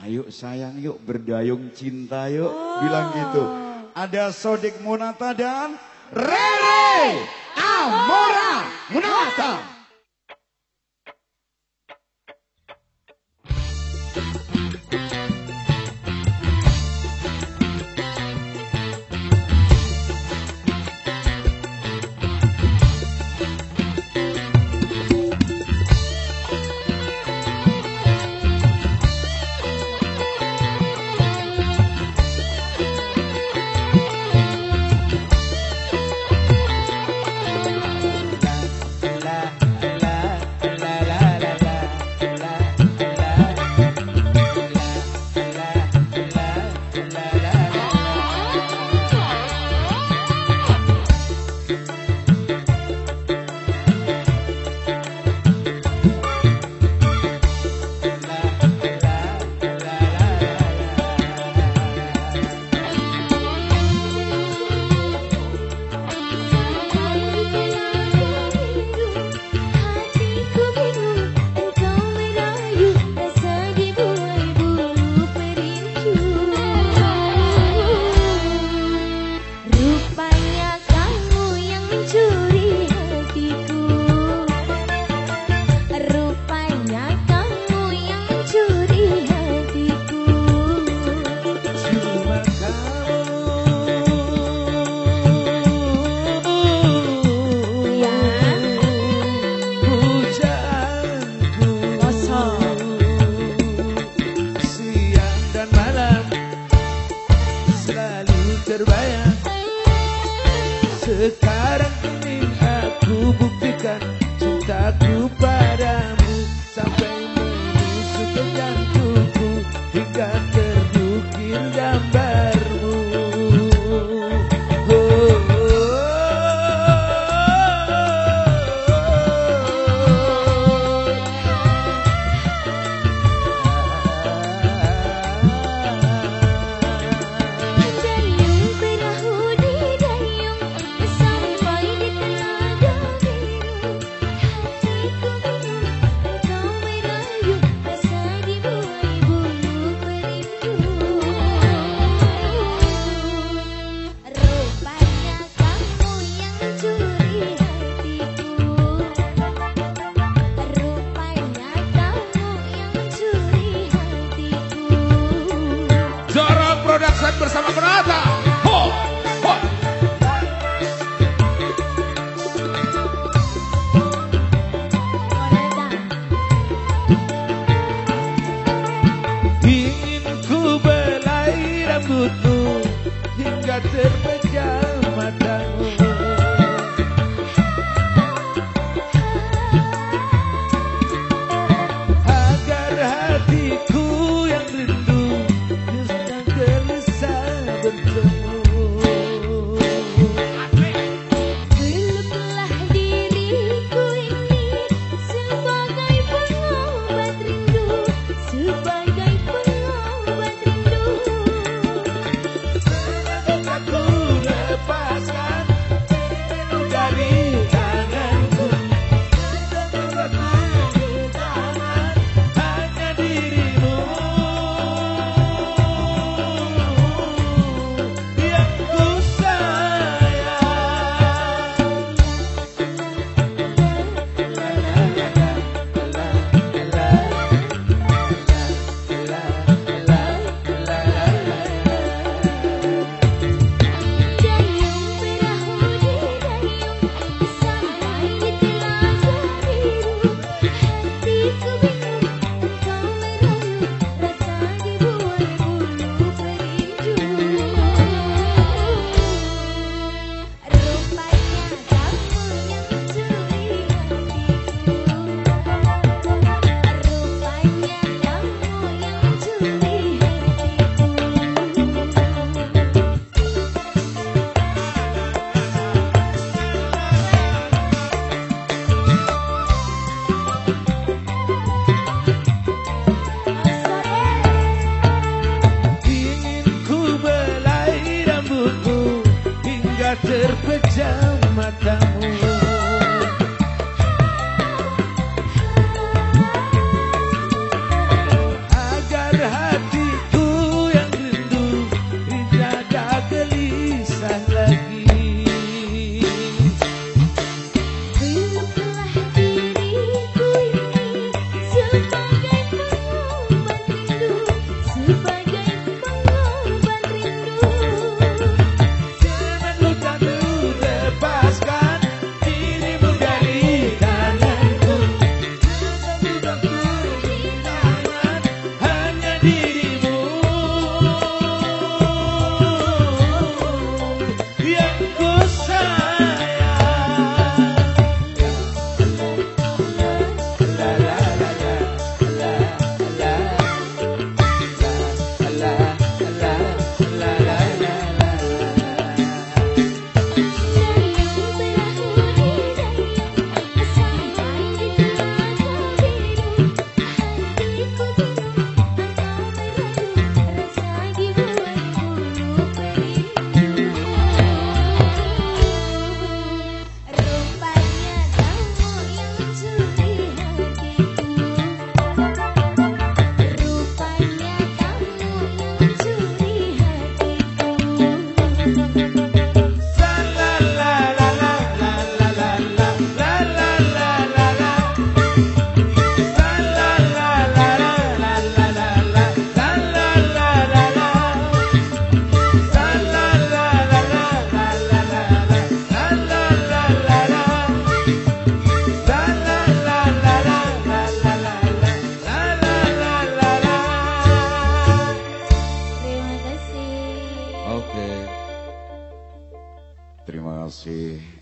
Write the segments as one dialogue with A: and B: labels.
A: Ayo sayang yuk berdayung cinta yuk. Bilang gitu. Ada Sodik Monata dan Rere Amora Monata. bersama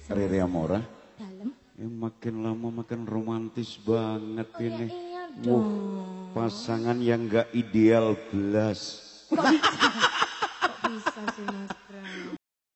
B: Riri Amora.
C: Dalem.
B: Ya, makin lama makin romantis banget oh,
C: iya,
B: ini.
C: Iya, iya,
B: pasangan yang gak ideal belas.